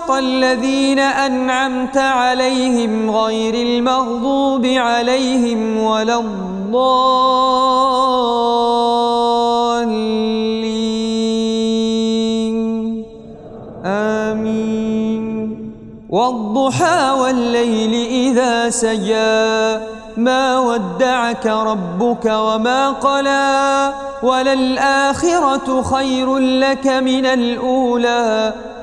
صراط الذين أنعمت عليهم غير المغضوب عليهم ولا الضالين. آمين. والضحى والليل إذا سجى ما ودعك ربك وما قلى وللآخرة خير لك من الأولى.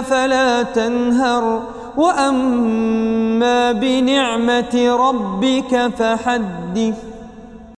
فلا تنهر. وأما بنعمة ربك فحدث.